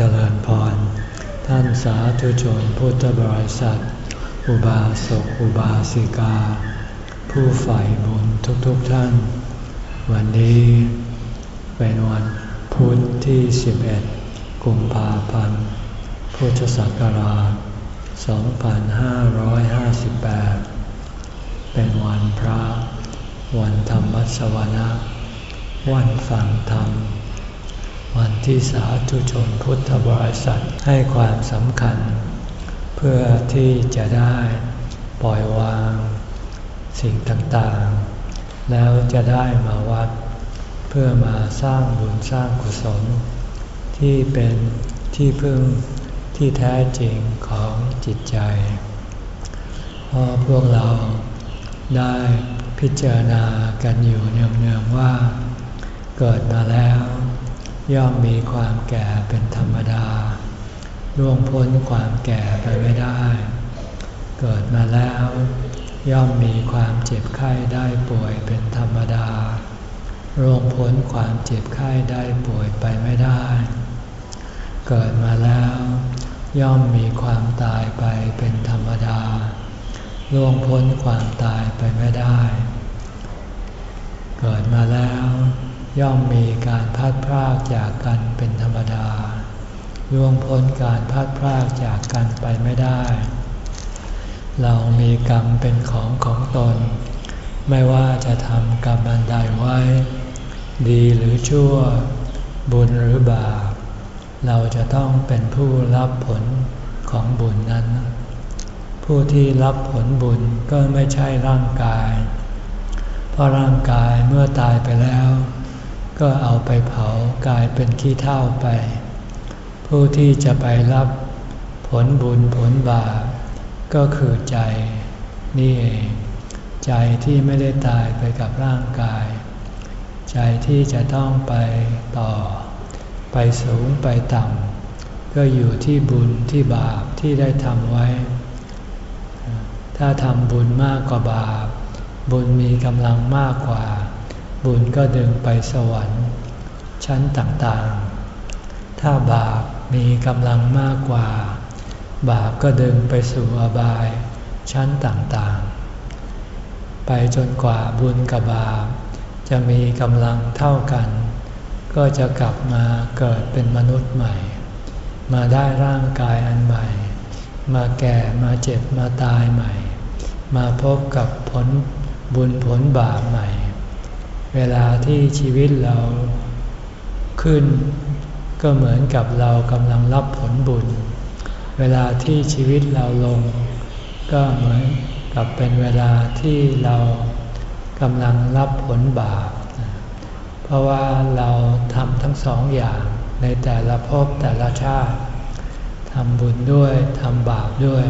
เจริญพร ท่านสาธุชนพุทธบริษัท อุบาสกอุบาสิกา ผู้ใฝ่บุญทุกๆทท่าน วันนี้เป็นวันพุธที่ 11 กุมภาพันธ์ พุทธศักราช 2558 เป็นวันพระ วันธรรมสวนะ วันฟังธรรม วันที่สาธุชนพุทธบริษัทให้ความสำคัญ เพื่อที่จะได้ปล่อยวาง สิ่งต่างๆ แล้วจะได้มาวัด เพื่อมาสร้างบุญสร้างกุศล ที่เป็นที่พึ่งที่แท้จริงของจิตใจเพราะพวกเราได้พิจารณากันอยู่เนืองๆว่า เกิดมาแล้ว ย่อมมีความแก่เป็นธรรมดาล่วงพ้นความแก่ไปไม่ได้ เกิดมาแล้ว ย่อมมีความเจ็บไข้ได้ป่วยเป็นธรรมดาล่วงพ้นความเจ็บไข้ได้ป่วยไปไม่ได้ เกิดมาแล้ว ย่อมมีความตายไปเป็นธรรมดาล่วงพ้นความตายไปไม่ได้ เกิดมาแล้ว ย่อมมีการพัดพรากจากกันเป็นธรรมดาล่วงพ้นการพัดพรากจากกันไปไม่ได้ เรามีกรรมเป็นของของตน ไม่ว่าจะทำกรรมอันใดไว้ ดีหรือชั่ว บุญหรือบาป เราจะต้องเป็นผู้รับผลของบุญนั้น ผู้ที่รับผลบุญก็ไม่ใช่ร่างกาย เพราะร่างกายเมื่อตายไปแล้ว ก็เอาไปเผากลายเป็นขี้เท่าไป ผู้ที่จะไปรับผลบุญผลบาปก็คือใจนี่เองใจที่ไม่ได้ตายไปกับร่างกาย ใจที่จะต้องไปต่อ ไปสูงไปต่ำก็อยู่ที่บุญที่บาปที่ได้ทำไว้ ถ้าทำบุญมากกว่าบาป บุญมีกำลังมากกว่า บุญก็ดึงไปสวรรค์ ชั้นต่างๆ ถ้าบาปมีกำลังมากกว่า บาปก็ดึงไปสู่อบาย ชั้นต่างๆ ไปจนกว่าบุญกับบาปจะมีกำลังเท่ากัน ก็จะกลับมาเกิดเป็นมนุษย์ใหม่ มาได้ร่างกายอันใหม่ มาแก่มาเจ็บมาตายใหม่ มาพบกับผลบุญผลบาปใหม่ เวลาที่ชีวิตเราขึ้น ก็เหมือนกับเรากำลังรับผลบุญ เวลาที่ชีวิตเราลง ก็เหมือนกับเป็นเวลาที่เรากำลังรับผลบาป เพราะว่าเราทำทั้งสองอย่างในแต่ละภพแต่ละชาติทำบุญด้วยทำบาปด้วย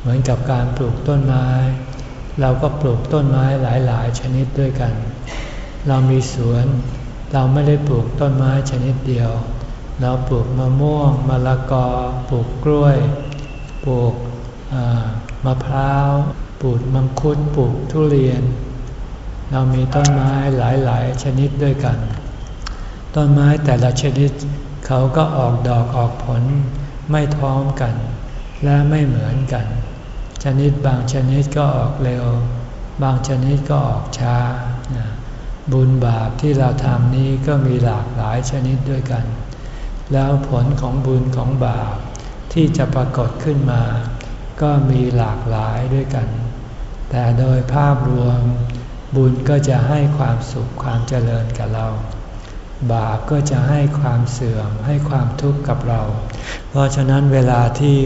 เหมือนกับการปลูกต้นไม้ เราก็ปลูกต้นไม้หลาย ๆ ชนิดด้วยกัน เรามีสวน เราไม่ได้ปลูกต้นไม้ชนิดเดียว เราปลูกมะม่วงมะละกอ ปลูกกล้วย ปลูกมะพร้าว ปลูกมังคุด ปลูกทุเรียน เรามีต้นไม้หลายๆ ชนิดด้วยกัน ต้นไม้แต่ละชนิดเขาก็ออกดอกออกผลไม่ท้องกัน และไม่เหมือนกัน ชนิดบางชนิดก็ออกเร็ว บางชนิดก็ออกช้า บุญบาปที่เราทำนี้ก็มีหลากหลายชนิดด้วยกัน แล้วผลของบุญของบาปที่จะปรากฏขึ้นมา ก็มีหลากหลายด้วยกัน แต่โดยภาพรวม บุญก็จะให้ความสุขความเจริญกับเรา บาปก็จะให้ความเสื่อมให้ความทุกข์กับเรา เพราะฉะนั้นเวลาที่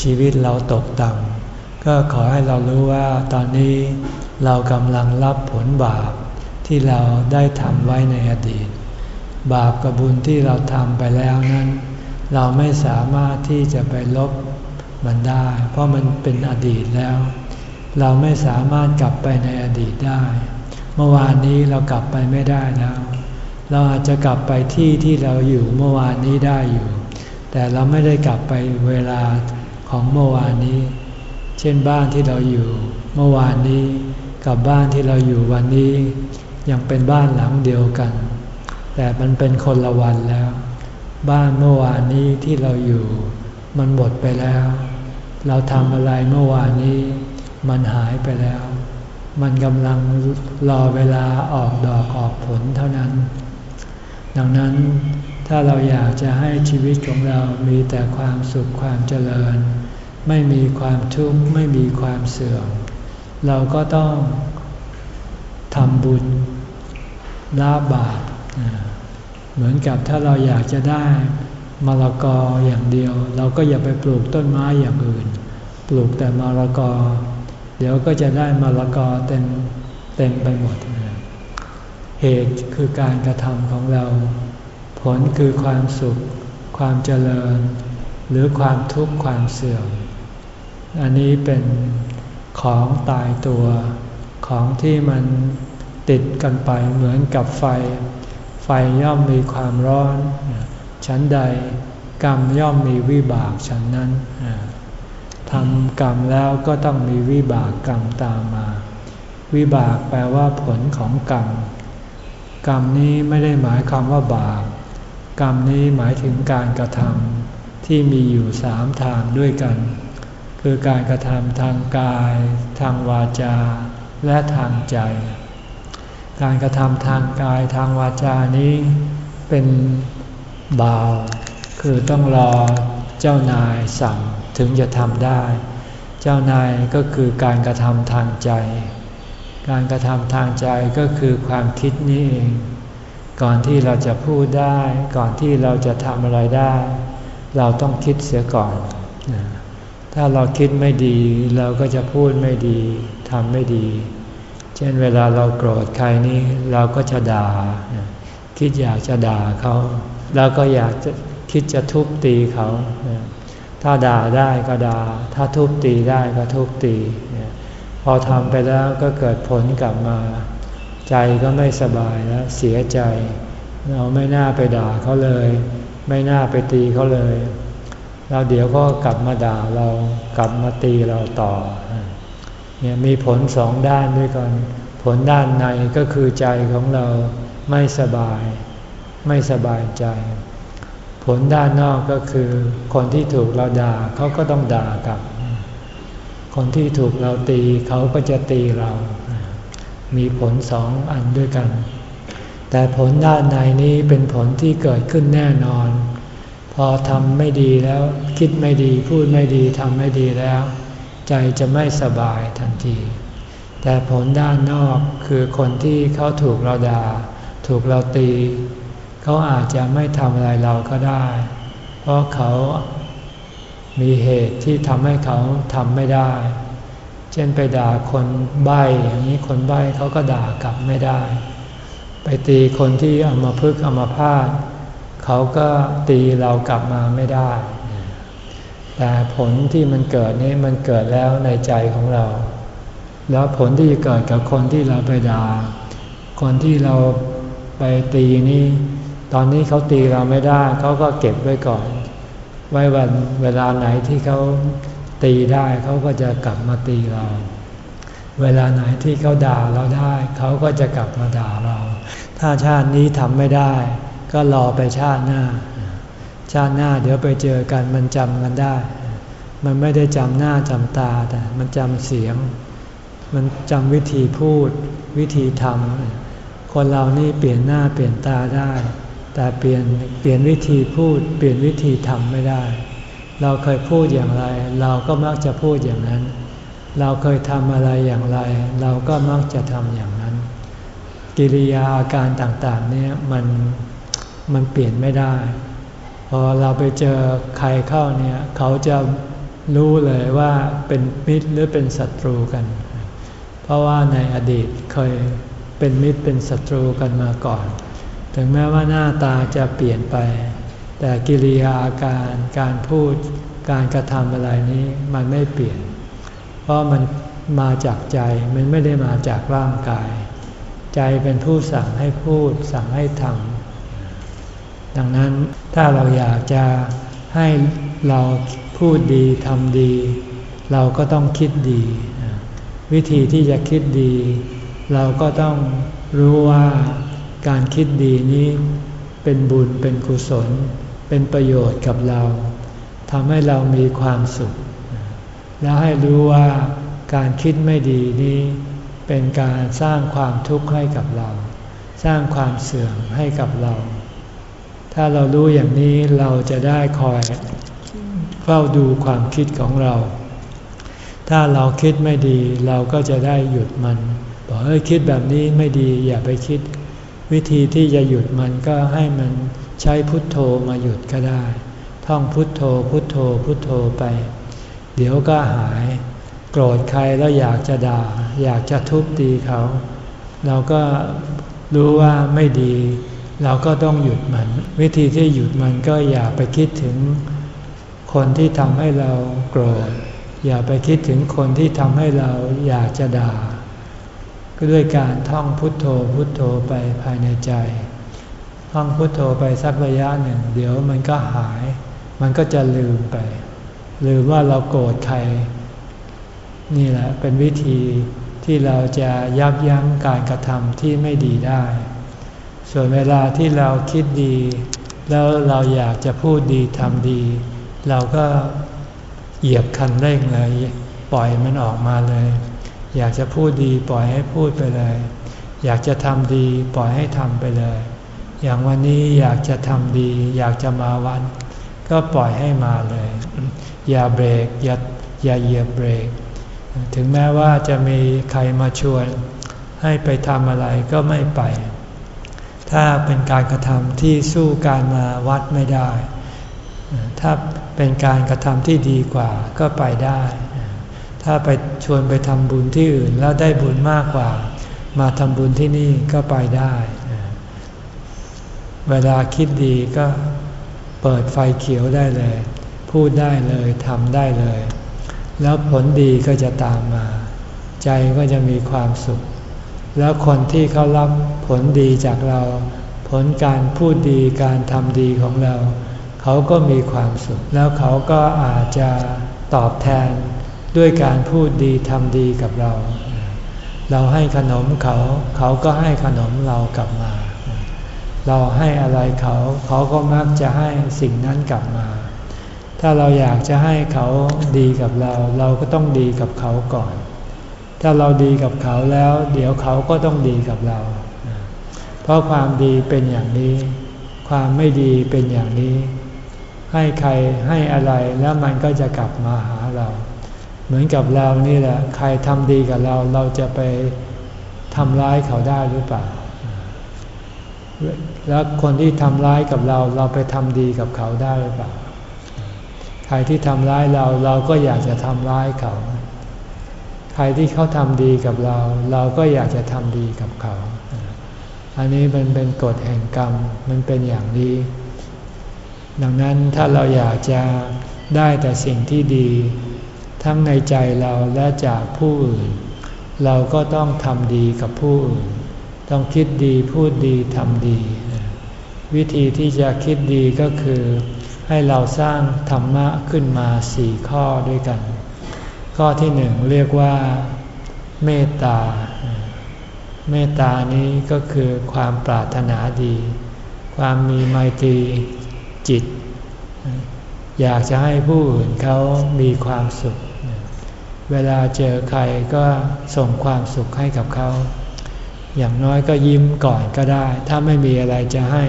ชีวิตเราตกต่ำก็ขอให้เรารู้ว่าตอนนี้เรากำลังรับผลบาป ที่เราได้ทำไว้ในอดีต บาปกับบุญที่เราทำไปแล้วนั้น เราไม่สามารถที่จะไปลบมันได้ เพราะมันเป็นอดีตแล้ว เราไม่สามารถกลับไปในอดีตได้ เมื่อวานนี้เรากลับไปไม่ได้แล้ว เราอาจจะกลับไปที่ที่เราอยู่เมื่อวานนี้ได้อยู่ แต่เราไม่ได้กลับไปเวลาของเมื่อวานนี้ เช่นบ้านที่เราอยู่เมื่อวานนี้กับบ้านที่เราอยู่วันนี้ ยังเป็นบ้านหลังเดียวกัน แต่มันเป็นคนละวันแล้ว บ้านเมื่อวานนี้ที่เราอยู่ มันหมดไปแล้ว เราทำอะไรเมื่อวานนี้ มันหายไปแล้ว มันกำลังรอเวลาออกดอกออกผลเท่านั้น ดังนั้นถ้าเราอยากจะให้ชีวิตของเรามีแต่ความสุขความเจริญ ไม่มีความทุกข์ไม่มีความเสื่อม เราก็ต้องทำบุญ ละบาปเหมือนกับถ้าเราอยากจะได้มะละกออย่างเดียว เราก็อย่าไปปลูกต้นไม้อย่างอื่น ปลูกแต่มะละกอ เดี๋ยวก็จะได้มะละกอเต็มเต็มไปหมด เหตุคือการกระทำของเรา ผลคือความสุข ความเจริญ หรือความทุกข์ความเสื่อม อันนี้เป็นของตายตัวของที่มัน ติดกันไปเหมือนกับไฟ ไฟย่อมมีความร้อน ชั้นใดกรรมย่อมมีวิบากฉันนั้นทำกรรมแล้วก็ต้องมีวิบากกรรมตามมา วิบากแปลว่าผลของกรรม กรรมนี้ไม่ได้หมายความว่าบาป กรรมนี้หมายถึงการกระทำที่มีอยู่สามทางด้วยกัน คือการกระทำทางกาย ทางวาจา และทางใจ การกระทำทางกายทางวาจานี้เป็นบาว คือต้องรอเจ้านายสั่งถึงจะทำได้ เจ้านายก็คือการกระทำทางใจ การกระทำทางใจก็คือความคิดนี้เอง ก่อนที่เราจะพูดได้ ก่อนที่เราจะทำอะไรได้ เราต้องคิดเสียก่อน ถ้าเราคิดไม่ดี เราก็จะพูดไม่ดีทำไม่ดี เช่นเวลาเราโกรธใครนี่เราก็จะด่า คิดอยากจะด่าเขาแล้วก็อยากจะคิดจะทุบตีเขา ถ้าด่าได้ก็ด่า ถ้าทุบตีได้ก็ทุบตี พอทำไปแล้วก็เกิดผลกลับมา ใจก็ไม่สบายแล้วเสียใจ เราไม่น่าไปด่าเขาเลย ไม่น่าไปตีเขาเลย แล้วเดี๋ยวก็กลับมาด่าเรากลับมาตีเราต่อ เนี่ยมีผลสองด้านด้วยกัน ผลด้านในก็คือใจของเราไม่สบาย ไม่สบายใจ ผลด้านนอกก็คือ คนที่ถูกเราด่าเขาก็ต้องด่ากลับ คนที่ถูกเราตีเขาก็จะตีเรา มีผลสองอันด้วยกัน แต่ผลด้านในนี้เป็นผลที่เกิดขึ้นแน่นอน พอทำไม่ดีแล้ว คิดไม่ดีพูดไม่ดีทำไม่ดีแล้ว ใจจะไม่สบายทันที แต่ผลด้านนอกคือคนที่เขาถูกเราด่าถูกเราตี เขาอาจจะไม่ทำอะไรเราก็ได้ เพราะเขามีเหตุที่ทำให้เขาทำไม่ได้ เช่นไปด่าคนใบ้อย่างนี้คนใบ้เขาก็ด่ากลับไม่ได้ ไปตีคนที่เอามาพึกเอามาพาดเขาก็ตีเรากลับมาไม่ได้ แต่ผลที่มันเกิดนี้มันเกิดแล้วในใจของเรา แล้วผลที่จะเกิดกับคนที่เราไปด่า คนที่เราไปตีนี่ตอนนี้เขาตีเราไม่ได้เขาก็เก็บไว้ก่อน ไว้วันเวลาไหนที่เขาตีได้เขาก็จะกลับมาตีเรา เวลาไหนที่เขาด่าเราได้เขาก็จะกลับมาด่าเรา ถ้าชาตินี้ทำไม่ได้ ก็รอไปชาติหน้า ชาติหน้าเดี๋ยวไปเจอกันมันจำกันได้ มันไม่ได้จำหน้าจำตาแต่มันจำเสียง มันจำวิธีพูด วิธีทำคนเรานี่เปลี่ยนหน้าเปลี่ยนตาได้ แต่เปลี่ยนเปลี่ยนวิธีพูด เปลี่ยนวิธีทำไม่ได้ เราเคยพูดอย่างไร เราก็มักจะพูดอย่างนั้น เราเคยทำอะไรอย่างไร เราก็มักจะทำอย่างนั้น กิริยาอาการต่างๆเนี่ยมันมันเปลี่ยนไม่ได้ อเราไปเจอใครเข้าเนี่ย เขาจะรู้เลยว่าเป็นมิตรหรือเป็นศัตรูกัน เพราะว่าในอดีตเคยเป็นมิตรเป็นศัตรูกันมาก่อน ถึงแม้ว่าหน้าตาจะเปลี่ยนไป แต่กิริยาอาการการพูดการกระทำอะไรนี้มันไม่เปลี่ยน เพราะมันมาจากใจมันไม่ได้มาจากร่างกาย ใจเป็นผู้สั่งให้พูดสั่งให้ทำ ดังนั้นถ้าเราอยากจะให้เราพูดดีทำดี เราก็ต้องคิดดี วิธีที่จะคิดดี เราก็ต้องรู้ว่าการคิดดีนี้เป็นบุญเป็นกุศล เป็นประโยชน์กับเราทำให้เรามีความสุข แล้วให้รู้ว่าการคิดไม่ดีนี้เป็นการสร้างความทุกข์ให้กับเรา สร้างความเสื่อมให้กับเรา ถ้าเรารู้อย่างนี้เราจะได้คอยเฝ้าดูความคิดของเรา ถ้าเราคิดไม่ดีเราก็จะได้หยุดมันบอกเอ้ยคิดแบบนี้ไม่ดีอย่าไปคิด วิธีที่จะหยุดมันก็ให้มันใช้พุทโธมาหยุดก็ได้ ท่องพุทโธพุทโธพุทโธไป เดี๋ยวก็หาย โกรธใครแล้วอยากจะด่า อยากจะทุบตีเขา เราก็รู้ว่าไม่ดี เราก็ต้องหยุดมัน วิธีที่หยุดมันก็อย่าไปคิดถึงคนที่ทำให้เราโกรธ อย่าไปคิดถึงคนที่ทำให้เราอยากจะด่า ก็ด้วยการท่องพุทโธพุทโธไปภายในใจ ท่องพุทโธไปสักระยะหนึ่ง เดี๋ยวมันก็หาย มันก็จะลืมไป ลืมว่าเราโกรธใคร นี่แหละเป็นวิธีที่เราจะยับยั้งการกระทำที่ไม่ดีได้ ส่วนเวลาที่เราคิดดี แล้วเราอยากจะพูดดีทำดี เราก็เหยียบคันเร่งเลย ปล่อยมันออกมาเลย อยากจะพูดดีปล่อยให้พูดไปเลย อยากจะทำดีปล่อยให้ทำไปเลย อย่างวันนี้อยากจะทำดี อยากจะมาวัน ก็ปล่อยให้มาเลย อย่าเบรกอย่าอย่าเหยียบเบรก ถึงแม้ว่าจะมีใครมาชวน ให้ไปทำอะไรก็ไม่ไป ถ้าเป็นการกระทำที่สู้การมาวัดไม่ได้ ถ้าเป็นการกระทำที่ดีกว่าก็ไปได้ ถ้าไปชวนไปทำบุญที่อื่นแล้วได้บุญมากกว่า มาทำบุญที่นี่ก็ไปได้ เวลาคิดดีก็เปิดไฟเขียวได้เลย พูดได้เลยทำได้เลย แล้วผลดีก็จะตามมา ใจก็จะมีความสุข แล้วคนที่เขารับผลดีจากเรา ผลการพูดดีการทำดีของเรา เขาก็มีความสุข แล้วเขาก็อาจจะตอบแทนด้วยการพูดดีทำดีกับเรา เราให้ขนมเขา เขาก็ให้ขนมเรากลับมา เราให้อะไรเขา เขาก็มักจะให้สิ่งนั้นกลับมา ถ้าเราอยากจะให้เขาดีกับเรา เราก็ต้องดีกับเขาก่อน ถ้าเราดีกับเขาแล้ว เดี๋ยวเขาก็ต้องดีกับเรา เพราะความดีเป็นอย่างนี้ ความไม่ดีเป็นอย่างนี้ ให้ใครให้อะไรแล้วมันก็จะกลับมาหาเรา เหมือนกับเรานี่แหละ ใครทำดีกับเราเราจะไปทำร้ายเขาได้หรือเปล่า แล้วคนที่ทำร้ายกับเราเราไปทำดีกับเขาได้หรือเปล่า ใครที่ทำร้ายเราเราก็อยากจะทำร้ายเขา ใครที่เขาทำดีกับเรา เราก็อยากจะทำดีกับเขา อันนี้มันเป็นกฎแห่งกรรม มันเป็นอย่างนี้ ดังนั้นถ้าเราอยากจะได้แต่สิ่งที่ดี ทั้งในใจเราและจากผู้อื่น เราก็ต้องทำดีกับผู้อื่น ต้องคิดดีพูดดีทำดี วิธีที่จะคิดดีก็คือ ให้เราสร้างธรรมะขึ้นมาสี่ข้อด้วยกัน ข้อที่หนึ่งเรียกว่าเมตตา เมตตานี้ก็คือความปรารถนาดี ความมีไมตรีจิต อยากจะให้ผู้อื่นเขามีความสุข เวลาเจอใครก็ส่งความสุขให้กับเขา อย่างน้อยก็ยิ้มก่อนก็ได้ ถ้าไม่มีอะไรจะให้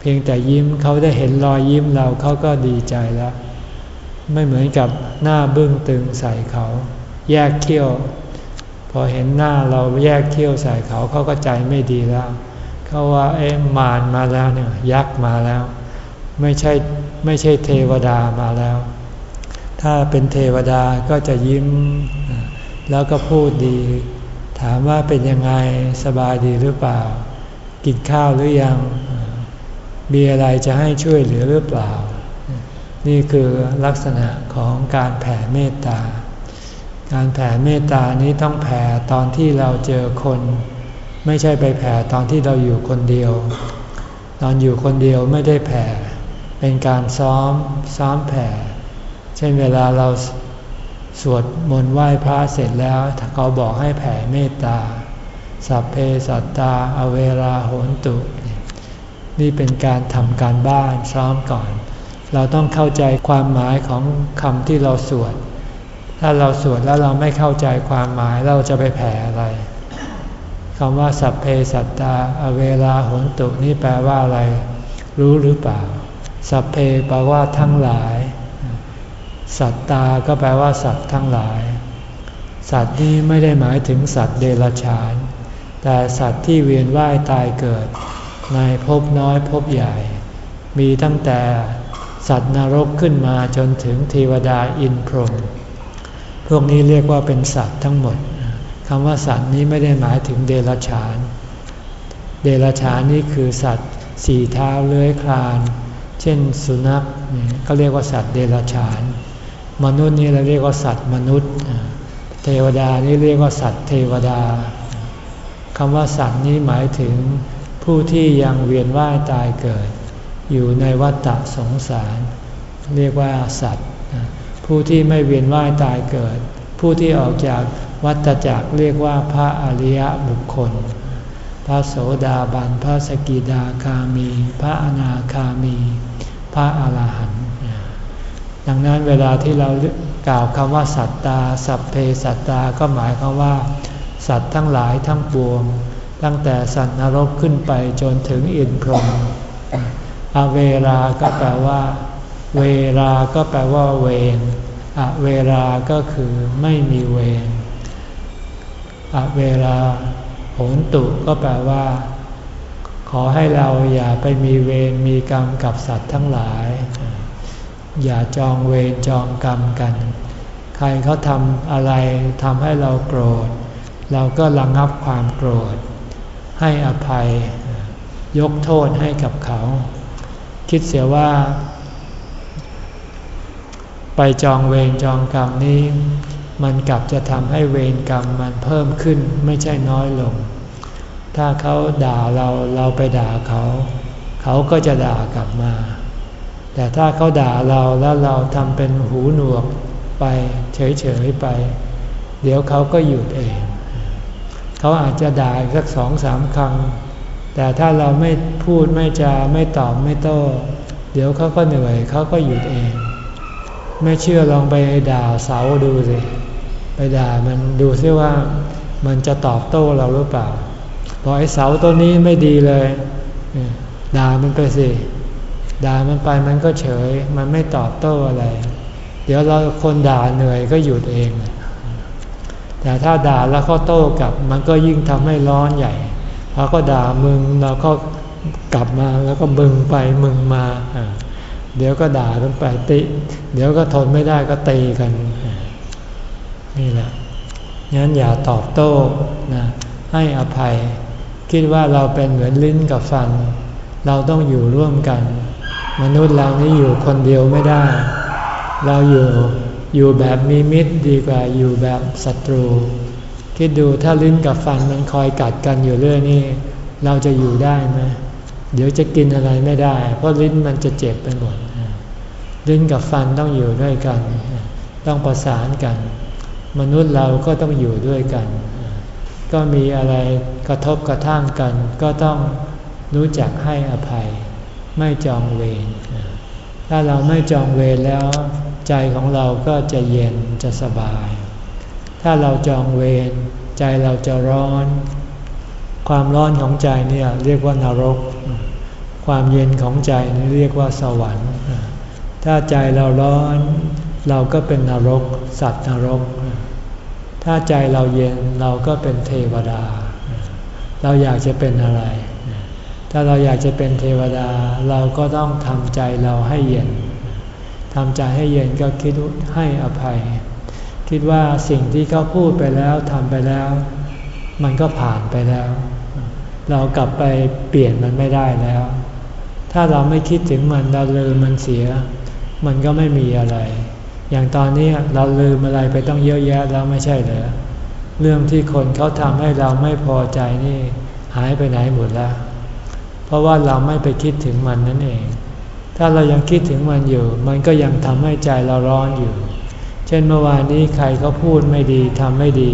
เพียงแต่ยิ้มเขาได้เห็นรอยยิ้มเราเขาก็ดีใจแล้ว ไม่เหมือนกับหน้าบึ้งตึงใส่เขา แยกเขี้ยว พอเห็นหน้าเราแยกเขี้ยวใส่เขาเขาก็ใจไม่ดีแล้วเขาว่าเอ๊ะมารมาแล้วเนี่ยยักษ์มาแล้ว ไม่ใช่ไม่ใช่เทวดามาแล้ว ถ้าเป็นเทวดาก็จะยิ้ม แล้วก็พูดดี ถามว่าเป็นยังไงสบายดีหรือเปล่า กินข้าวหรือยังมีอะไรจะให้ช่วยเหลือหรือเปล่า นี่คือลักษณะของการแผ่เมตตา การแผ่เมตตานี้ต้องแผ่ตอนที่เราเจอคน ไม่ใช่ไปแผ่ตอนที่เราอยู่คนเดียว ตอนอยู่คนเดียวไม่ได้แผ่ เป็นการซ้อมซ้อมแผ่ เช่นเวลาเราสวดมนต์ไหว้พระเสร็จแล้วเขาบอกให้แผ่เมตตา สัพเพสัตตา อเวราโหนตุ นี่เป็นการทำการบ้านซ้อมก่อน เราต้องเข้าใจความหมายของคำที่เราสวด ถ้าเราสวดแล้วเราไม่เข้าใจความหมายเราจะไปแผ่อะไรคำว่าสัพเพสัตตา อเวลาหนตุนี่แปลว่าอะไร รู้หรือเปล่า สัพเพแปลว่าทั้งหลาย สัตตา ก็แปลว่าสัตว์ทั้งหลาย สัตว์นี้ไม่ได้หมายถึงสัตว์เดรัจฉาน แต่สัตว์ที่เวียนว่ายตายเกิด ในภพน้อยภพใหญ่ มีตั้งแต่ สัตว์นรกขึ้นมาจนถึงเทวดาอินพรหมพวกนี้เรียกว่าเป็นสัตว์ทั้งหมดคำว่าสัตว์นี้ไม่ได้หมายถึงเดรัจฉาน เดรัจฉานนี่คือสัตว์สี่เท้าเลื้อยคลาน เช่นสุนัขก็เรียกว่าสัตว์เดรัจฉาน มนุษย์นี่เราเรียกว่าสัตว์มนุษย์ เทวดานี่เรียกว่าสัตว์เทวดาคำว่าสัตว์นี้หมายถึงผู้ที่ยังเวียนว่ายตายเกิด อยู่ในวัฏฏะสงสาร เรียกว่าสัตว์ ผู้ที่ไม่เวียนว่ายตายเกิด ผู้ที่ออกจากวัฏจักรเรียกว่าพระอริยบุคคล พระโสดาบัน พระสกิดาคามี พระอนาคามี พระอาหารหันต์ดังนั้นเวลาที่เรากล่าวคำว่าสัตตา สัพเพสัตตา ก็หมายความว่า สัตว์ทั้งหลายทั้งปวง ตั้งแต่สัตว์นรกขึ้นไปจนถึงอินพรหม อเวลาก็แปลว่า เวลาก็แปลว่า เวรอเวลาก็คือไม่มีเวรอเวลาโหนตุก็แปลว่า ขอให้เราอย่าไปมีเวรมีกรรมกับสัตว์ทั้งหลาย อย่าจองเวรจองกรรมกัน ใครเขาทำอะไรทำให้เราโกรธ เราก็ระงับความโกรธ ให้อภัย ยกโทษให้กับเขา คิดเสียว่า ไปจองเวรจองกรรมนี้ มันกลับจะทำให้เวรกรรมมันเพิ่มขึ้นไม่ใช่น้อยลง ถ้าเขาด่าเราเราไปด่าเขา เขาก็จะด่ากลับมา แต่ถ้าเขาด่าเราแล้วเราทำเป็นหูหนวกไปเฉยๆไป เดี๋ยวเขาก็หยุดเอง เขาอาจจะด่าสักสองสามคำ แต่ถ้าเราไม่พูดไม่จาไม่ตอบไม่โต้ เดี๋ยวเขาก็เหนื่อยเขาก็หยุดเอง ไม่เชื่อลองไปด่าเสาดูสิ ไปด่ามันดูซิว่ามันจะตอบโต้เราหรือเปล่าบอกไอ้เสาต้นนี้ไม่ดีเลยด่ามันไปสิด่ามันไปมันก็เฉย มันไม่ตอบโต้อะไร เดี๋ยวเราคนด่าเหนื่อยก็หยุดเอง แต่ถ้าด่าแล้วก็โต้กลับ มันก็ยิ่งทำให้ร้อนใหญ่ พอก็ด่ามึงเราก็กลับมาแล้วก็มึงไปมึงมาเดี๋ยวก็ด่ากันไปติ เดี๋ยวก็ทนไม่ได้ก็ตีกัน นี่แหละงั้นอย่าตอบโต้นะให้อภัย คิดว่าเราเป็นเหมือนลิ้นกับฟัน เราต้องอยู่ร่วมกัน มนุษย์เรานี้อยู่คนเดียวไม่ได้ เราอยู่อยู่แบบมีมิตรดีกว่าอยู่แบบศัตรู คิดดูถ้าลิ้นกับฟันมันคอยกัดกันอยู่เรื่อยนี่เราจะอยู่ได้ไหมเดี๋ยวจะกินอะไรไม่ได้ เพราะลิ้นมันจะเจ็บไปหมดลิ้นกับฟันต้องอยู่ด้วยกัน ต้องประสานกัน มนุษย์เราก็ต้องอยู่ด้วยกัน ก็มีอะไรกระทบกระทั่งกัน ก็ต้องรู้จักให้อภัย ไม่จองเวรถ้าเราไม่จองเวรแล้ว ใจของเราก็จะเย็นจะสบาย ถ้าเราจองเวรใจเราจะร้อน ความร้อนของใจเนี่ยเรียกว่านรก ความเย็นของใจนี่เรียกว่าสวรรค์ ถ้าใจเราร้อน เราก็เป็นนรก สัตว์นรก ถ้าใจเราเย็นเราก็เป็นเทวดา เราอยากจะเป็นอะไร ถ้าเราอยากจะเป็นเทวดาเราก็ต้องทำใจเราให้เย็นทำใจให้เย็นก็คิดให้อภัย คิดว่าสิ่งที่เขาพูดไปแล้วทำไปแล้ว มันก็ผ่านไปแล้ว เรากลับไปเปลี่ยนมันไม่ได้แล้ว ถ้าเราไม่คิดถึงมันเราลืมมันเสีย มันก็ไม่มีอะไร อย่างตอนนี้เราลืมอะไรไปต้องเยอะแยะแล้วไม่ใช่เหรอเรื่องที่คนเขาทำให้เราไม่พอใจนี่หายไปไหนหมดแล้ว เพราะว่าเราไม่ไปคิดถึงมันนั่นเอง ถ้าเรายังคิดถึงมันอยู่ มันก็ยังทำให้ใจเราร้อนอยู่ เช่นเมื่อวานนี้ใครเขาพูดไม่ดีทำไม่ดี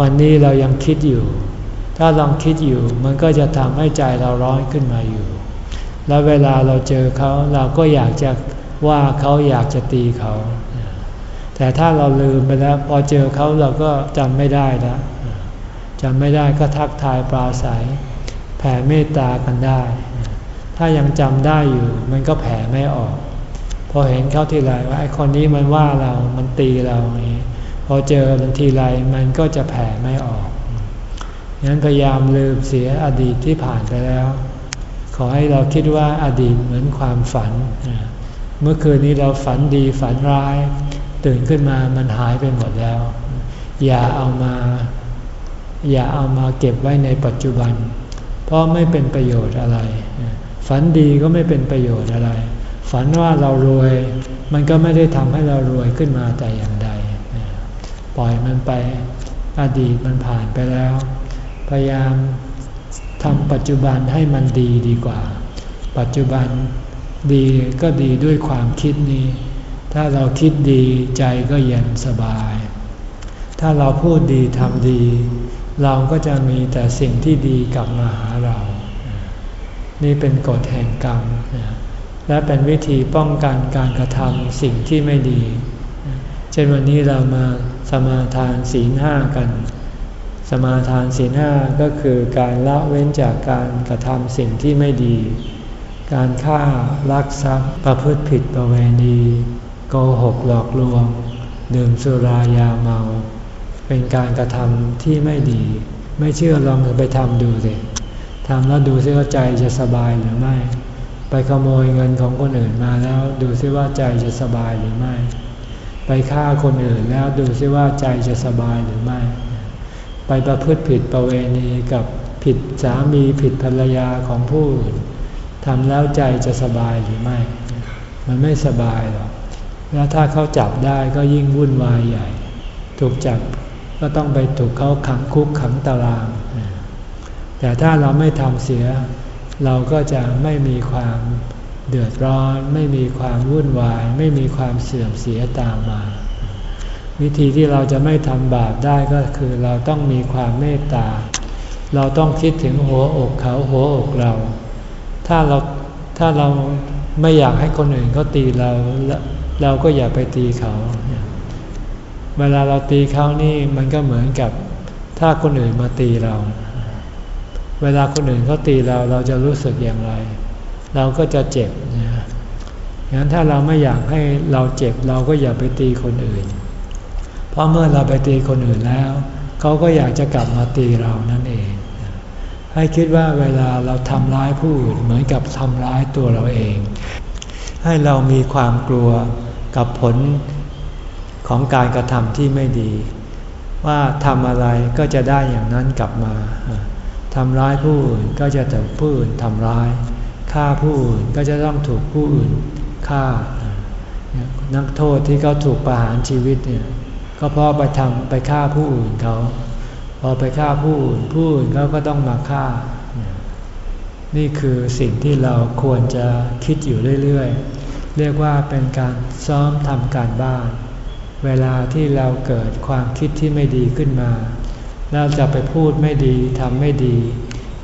วันนี้เรายังคิดอยู่ ถ้าลองคิดอยู่มันก็จะทำให้ใจเราร้อนขึ้นมาอยู่ แล้วเวลาเราเจอเขาเราก็อยากจะว่าเขาอยากจะตีเขา แต่ถ้าเราลืมไปแล้ว พอเจอเขาเราก็จำไม่ได้แล้วจำไม่ได้ก็ทักทายปราศัย แผ่เมตตากันได้ ถ้ายังจำได้อยู่ มันก็แผ่ไม่ออก อเห็นเขาทีไรว่าไอ้คนนี้มันว่าเรา มันตีเราอย่างนี้พอเจอมันทีไรมันก็จะแผ่ไม่ออกงั้นพยายามลืมเสียอดีตที่ผ่านไปแล้ว ขอให้เราคิดว่าอดีตเหมือนความฝัน เมื่อคืนนี้เราฝันดีฝันร้าย ตื่นขึ้นมามันหายไปหมดแล้ว อย่าเอามา อย่าเอามาเก็บไว้ในปัจจุบัน เพราะไม่เป็นประโยชน์อะไร ฝันดีก็ไม่เป็นประโยชน์อะไร ฝันว่าเรารวย มันก็ไม่ได้ทำให้เรารวยขึ้นมาแต่อย่างใด ปล่อยมันไปอดีตมันผ่านไปแล้ว พยายามทำปัจจุบันให้มันดีดีกว่า ปัจจุบันดีก็ดีด้วยความคิดนี้ ถ้าเราคิดดีใจก็เย็นสบาย ถ้าเราพูดดีทำดี เราก็จะมีแต่สิ่งที่ดีกลับมาหาเรา นี่เป็นกฎแห่งกรรม และเป็นวิธีป้องกันการกระทำสิ่งที่ไม่ดี เช่นวันนี้เรามาสมาทานศีลห้ากัน สมาทานศีลห้าก็คือการละเว้นจากการกระทำสิ่งที่ไม่ดี การฆ่าลักทรัพย์ประพฤติผิดประเวณีโกหกหลอกลวง ดื่มสุรายาเมา เป็นการกระทำที่ไม่ดี ไม่เชื่อลองไปทำดูสิทำแล้วดูซิว่าใจจะสบายหรือไม่ ขโมยเงินของคนอื่นมาแล้วดูซิว่าใจจะสบายหรือไม่ ไปฆ่าคนอื่นแล้วดูซิว่าใจจะสบายหรือไม่ ไปประพฤติผิดประเวณีกับผิดสามีผิดภรรยาของผู้อื่นทำแล้วใจจะสบายหรือไม่ มันไม่สบายหรอก แล้วถ้าเขาจับได้ก็ยิ่งวุ่นวายใหญ่ ถูกจับก็ต้องไปถูกเขาขังคุกขังตาราง แต่ถ้าเราไม่ทำเสีย เราก็จะไม่มีความเดือดร้อน ไม่มีความวุ่นวาย ไม่มีความเสื่อมเสียตามมา วิธีที่เราจะไม่ทำบาปได้ก็คือเราต้องมีความเมตตา เราต้องคิดถึงหัวอกเขาหัวอกเรา ถ้าเราถ้าเราไม่อยากให้คนอื่นเขาตีเราเราก็อย่าไปตีเขา เวลาเราตีเขานี่มันก็เหมือนกับถ้าคนอื่นมาตีเรา เวลาคนอื่นเขาตีเราเราจะรู้สึกอย่างไร เราก็จะเจ็บนะงั้นถ้าเราไม่อยากให้เราเจ็บเราก็อย่าไปตีคนอื่น เพราะเมื่อเราไปตีคนอื่นแล้วเขาก็อยากจะกลับมาตีเรานั่นเอง ให้คิดว่าเวลาเราทำร้ายผู้อื่นเหมือนกับทำร้ายตัวเราเอง ให้เรามีความกลัวกับผลของการกระทำที่ไม่ดี ว่าทำอะไรก็จะได้อย่างนั้นกลับมา ทำร้ายผู้อื่นก็จะถูกผู้อื่นทำร้าย ฆ่าผู้อื่นก็จะต้องถูกผู้อื่นฆ่า นักโทษที่เขาถูกประหารชีวิตเนี่ยก็เพราะไปทำไปฆ่าผู้อื่นเขาพอไปฆ่าผู้อื่นผู้อื่นเขาก็ต้องมาฆ่า นี่คือสิ่งที่เราควรจะคิดอยู่เรื่อยๆ เรียกว่าเป็นการซ้อมทำการบ้าน เวลาที่เราเกิดความคิดที่ไม่ดีขึ้นมา เราจะไปพูดไม่ดีทำไม่ดี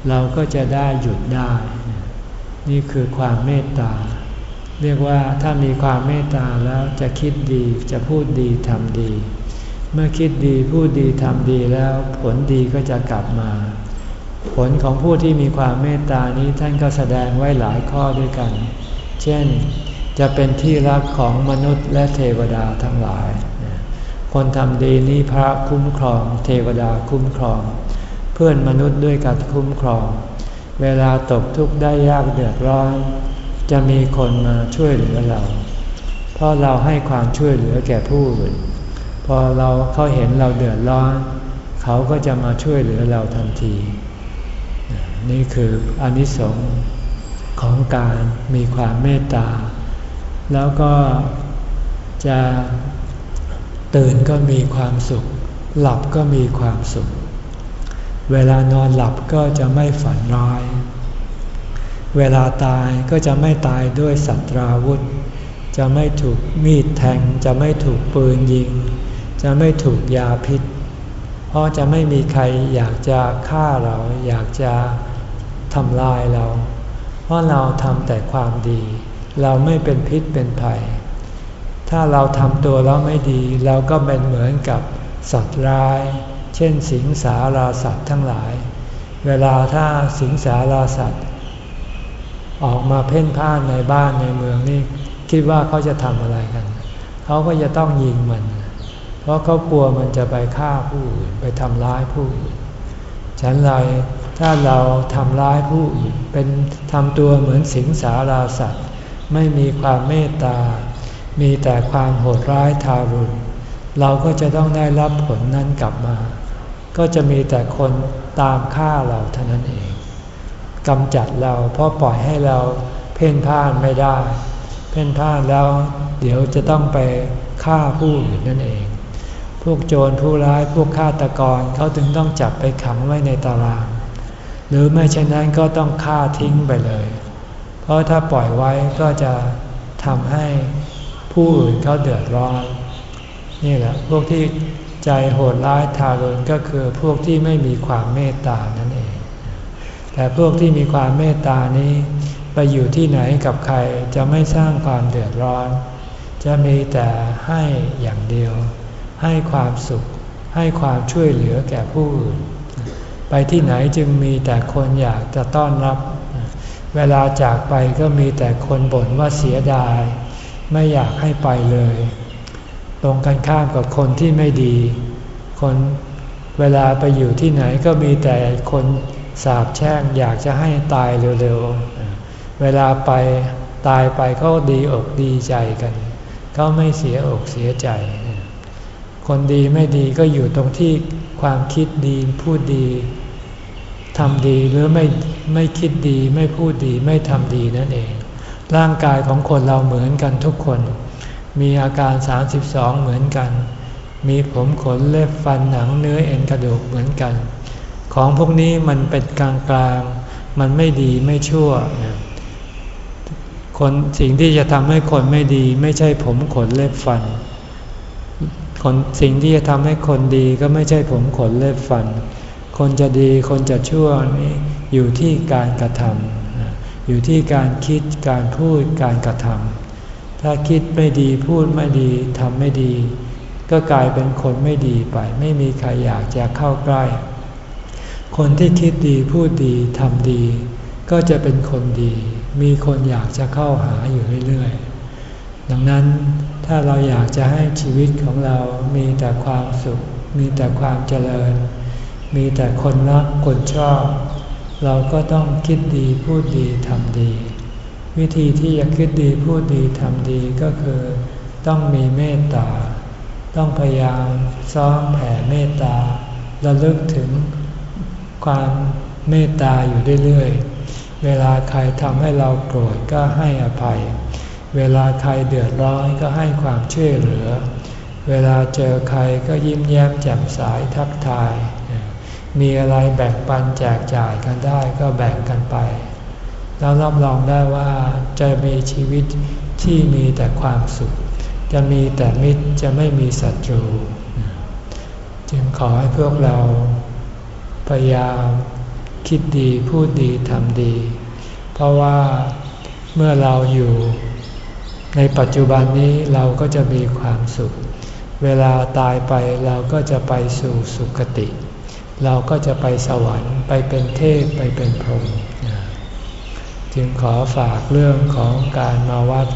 เราก็จะได้หยุดได้ นี่คือความเมตตา เรียกว่าถ้ามีความเมตตาแล้วจะคิดดีจะพูดดีทำดี เมื่อคิดดีพูดดีทำดีแล้วผลดีก็จะกลับมา ผลของผู้ที่มีความเมตตานี้ท่านก็แสดงไว้หลายข้อด้วยกัน เช่น จะเป็นที่รักของมนุษย์และเทวดาทั้งหลาย คนทำดีนี้พระคุ้มครอง เทวดาคุ้มครอง เพื่อนมนุษย์ด้วยกันคุ้มครอง เวลาตกทุกข์ได้ยากเดือดร้อน จะมีคนมาช่วยเหลือเรา เพราะเราให้ความช่วยเหลือแก่ผู้อื่นพอเราเขาเห็นเราเดือดร้อน เขาก็จะมาช่วยเหลือเราทันที นี่คืออนิสงส์ของการมีความเมตตา แล้วก็จะ ตื่นก็มีความสุข หลับก็มีความสุข เวลานอนหลับก็จะไม่ฝันร้าย เวลาตายก็จะไม่ตายด้วยสัตราวุธ จะไม่ถูกมีดแทง จะไม่ถูกปืนยิง จะไม่ถูกยาพิษ เพราะจะไม่มีใครอยากจะฆ่าเรา อยากจะทำลายเรา เพราะเราทำแต่ความดี เราไม่เป็นพิษเป็นภัย ถ้าเราทำตัวแล้วไม่ดี เราก็เป็นเหมือนกับสัตว์ร้าย เช่นสิงสาราสัตว์ทั้งหลาย เวลาถ้าสิงสาราสัตว์ ออกมาเพ่นพ่านในบ้านในเมืองนี่คิดว่าเขาจะทำอะไรกัน เขาก็จะต้องยิงมัน เพราะเขากลัวมันจะไปฆ่าผู้อื่นไปทำร้ายผู้อื่นฉันไรถ้าเราทำร้ายผู้อื่นเป็นทำตัวเหมือนสิงสาราสัตว์ ไม่มีความเมตตา มีแต่ความโหดร้ายทารุณ เราก็จะต้องได้รับผลนั้นกลับมา ก็จะมีแต่คนตามฆ่าเราเท่านั้นเองกำจัดเราเพราะปล่อยให้เราเพ่นพ่านไม่ได้ เพ่นพ่านแล้วเดี๋ยวจะต้องไปฆ่าผู้อื่นนั่นเอง พวกโจรผู้ร้ายพวกฆาตกรเขาถึงต้องจับไปขังไว้ในตาราง หรือไม่เช่นนั้นก็ต้องฆ่าทิ้งไปเลย เพราะถ้าปล่อยไว้ก็จะทำให้ ผู้อื่นเขาเดือดร้อน นี่แหละพวกที่ใจโหดร้ายทารุณก็คือพวกที่ไม่มีความเมตตานั่นเอง แต่พวกที่มีความเมตตานี้ไปอยู่ที่ไหนกับใครจะไม่สร้างความเดือดร้อน จะมีแต่ให้อย่างเดียว ให้ความสุข ให้ความช่วยเหลือแก่ผู้อื่น ไปที่ไหนจึงมีแต่คนอยากจะต้อนรับ เวลาจากไปก็มีแต่คนบ่นว่าเสียดาย ไม่อยากให้ไปเลย ตรงกันข้ามกับคนที่ไม่ดี คนเวลาไปอยู่ที่ไหนก็มีแต่คนสาบแช่งอยากจะให้ตายเร็วๆ เวลาไปตายไปเขาดีอกดีใจกันเขาไม่เสียอกเสียใจ คนดีไม่ดีก็อยู่ตรงที่ความคิดดีพูดดีทำดีหรือไม่ไม่คิดดีไม่พูดดีไม่ทำดีนั่นเอง ร่างกายของคนเราเหมือนกันทุกคน มีอาการ 32 เหมือนกัน มีผมขนเล็บฟันหนังเนื้อเอ็นกระดูกเหมือนกัน ของพวกนี้มันเป็นกลางกลางมันไม่ดีไม่ชั่ว คนสิ่งที่จะทำให้คนไม่ดี ไม่ใช่ผมขนเล็บฟัน คนสิ่งที่จะทำให้คนดีก็ไม่ใช่ผมขนเล็บฟัน คนจะดีคนจะชั่วนี่อยู่ที่การกระทำ อยู่ที่การคิดการพูดการกระทำถ้าคิดไม่ดีพูดไม่ดีทำไม่ดี ก็กลายเป็นคนไม่ดีไป ไม่มีใครอยากจะเข้าใกล้ คนที่คิดดีพูดดีทำดี ก็จะเป็นคนดี มีคนอยากจะเข้าหาอยู่เรื่อยๆ ดังนั้นถ้าเราอยากจะให้ชีวิตของเรามีแต่ความสุข มีแต่ความเจริญ มีแต่คนรักคนชอบ เราก็ต้องคิดดีพูดดีทำดี วิธีที่จะคิดดีพูดดีทำดีก็คือ ต้องมีเมตตา ต้องพยายามซ้อมแผ่เมตตาระลึกถึงความเมตตาอยู่เรื่อยๆ เวลาใครทำให้เราโกรธก็ให้อภัย เวลาใครเดือดร้อนก็ให้ความช่วยเหลือ เวลาเจอใครก็ยิ้มแย้มแจ่มใสทักทาย มีอะไรแบ่งปันแจกจ่ายกันได้ก็แบ่งกันไป แล้วรับรองได้ว่าจะมีชีวิตที่มีแต่ความสุข จะมีแต่มิตรจะไม่มีศัตรู จึงขอให้พวกเรา พยายามคิดดีพูดดีทำดี เพราะว่าเมื่อเราอยู่ในปัจจุบันนี้เราก็จะมีความสุข เวลาตายไปเราก็จะไปสู่สุคติ เราก็จะไปสวรรค์ไปเป็นเทพไปเป็นพรหมจึงขอฝากเรื่องของการมาวัด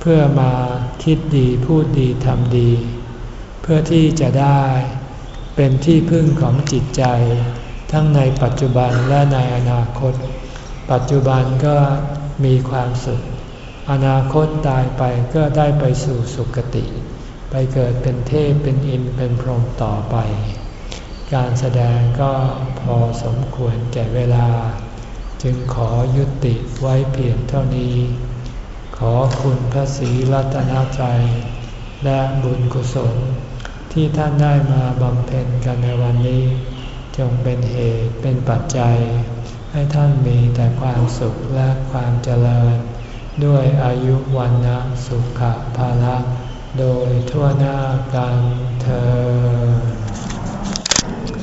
เพื่อมาคิดดีพูดดีทำดี เพื่อที่จะได้เป็นที่พึ่งของจิตใจ ทั้งในปัจจุบันและในอนาคต ปัจจุบันก็มีความสุข อนาคตตายไปก็ได้ไปสู่สุคติ ไปเกิดเป็นเทพเป็นอินเป็นพรหมต่อไป การแสดงก็พอสมควรแก่เวลา จึงขอยุติไว้เพียงเท่านี้ ขอคุณพระศรีรัตนตรัยและบุญกุศล ที่ท่านได้มาบำเพ็ญกันในวันนี้ จงเป็นเหตุเป็นปัจจัย ให้ท่านมีแต่ความสุขและความเจริญ ด้วยอายุวันนะสุขภาละโดยทั่วหน้ากันเธอ